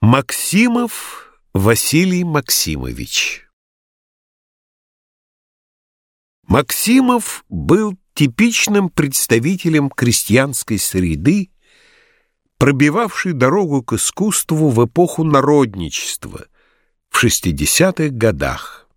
Максимов Василий Максимович Максимов был типичным представителем крестьянской среды, пробивавшей дорогу к искусству в эпоху народничества в 60-х годах.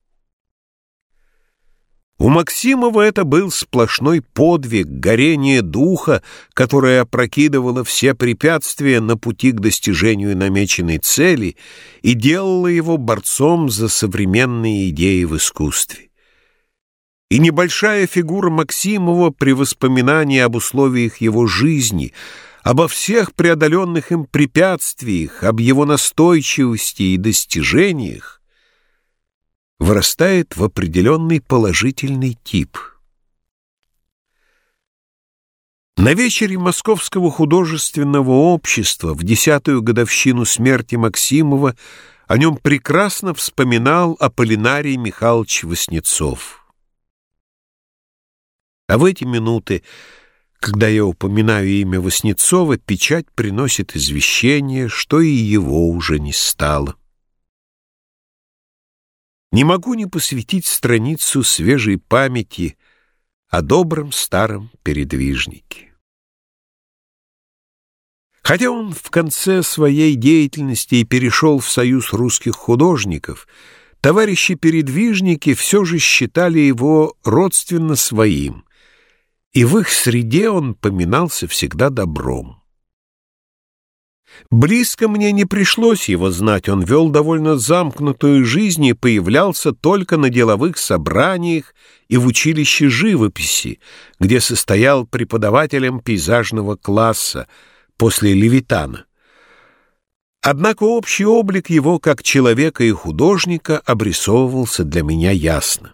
У Максимова это был сплошной подвиг, горение духа, которое опрокидывало все препятствия на пути к достижению намеченной цели и делало его борцом за современные идеи в искусстве. И небольшая фигура Максимова при воспоминании об условиях его жизни, обо всех преодоленных им препятствиях, об его настойчивости и достижениях, вырастает в определенный положительный тип. На вечере Московского художественного общества в десятую годовщину смерти Максимова о нем прекрасно вспоминал Аполлинарий Михайлович Васнецов. А в эти минуты, когда я упоминаю имя Васнецова, печать приносит извещение, что и его уже не стало. Не могу не посвятить страницу свежей памяти о добром старом передвижнике. Хотя он в конце своей деятельности и перешел в союз русских художников, товарищи-передвижники все же считали его родственно своим, и в их среде он поминался всегда добром. Близко мне не пришлось его знать, он вел довольно замкнутую жизнь и появлялся только на деловых собраниях и в училище живописи, где состоял преподавателем пейзажного класса после Левитана. Однако общий облик его как человека и художника обрисовывался для меня ясно.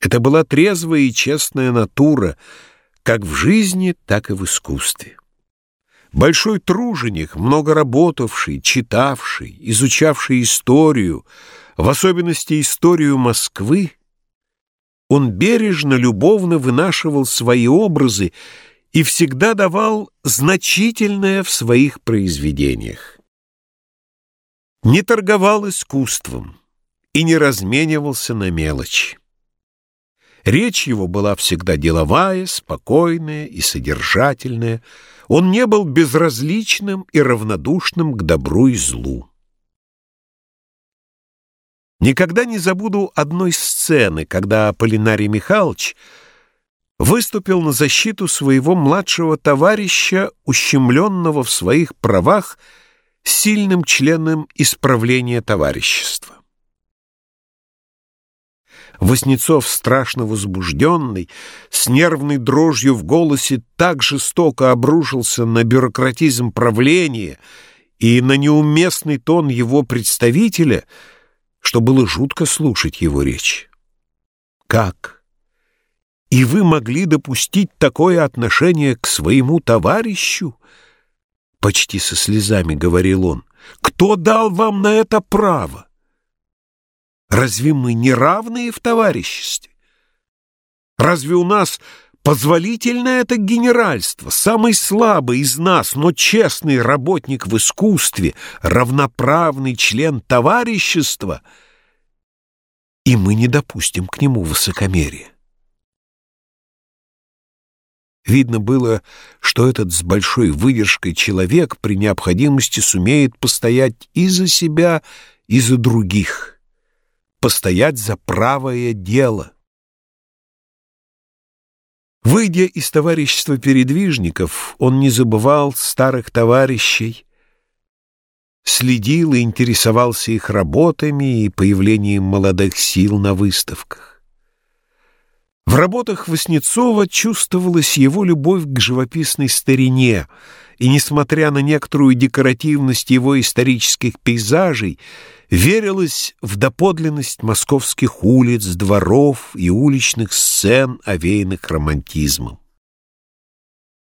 Это была трезвая и честная натура, как в жизни, так и в искусстве. Большой труженик, много работавший, читавший, изучавший историю, в особенности историю Москвы, он бережно, любовно вынашивал свои образы и всегда давал значительное в своих произведениях. Не торговал искусством и не разменивался на мелочи. Речь его была всегда деловая, спокойная и содержательная. Он не был безразличным и равнодушным к добру и злу. Никогда не забуду одной сцены, когда Полинарий Михайлович выступил на защиту своего младшего товарища, ущемленного в своих правах сильным членом исправления товарищества. Воснецов, страшно возбужденный, с нервной дрожью в голосе, так жестоко обрушился на бюрократизм правления и на неуместный тон его представителя, что было жутко слушать его речь. «Как? И вы могли допустить такое отношение к своему товарищу?» Почти со слезами говорил он. «Кто дал вам на это право?» Разве мы не равные в товариществе? Разве у нас позволительно это генеральство, самый слабый из нас, но честный работник в искусстве, равноправный член товарищества, и мы не допустим к нему высокомерия? Видно было, что этот с большой выдержкой человек при необходимости сумеет постоять и за себя, и за других постоять за правое дело. Выйдя из товарищества передвижников, он не забывал старых товарищей, следил и интересовался их работами и появлением молодых сил на выставках. В работах Васнецова чувствовалась его любовь к живописной старине, и, несмотря на некоторую декоративность его исторических пейзажей, верилось в доподлинность московских улиц, дворов и уличных сцен, овеянных романтизмом.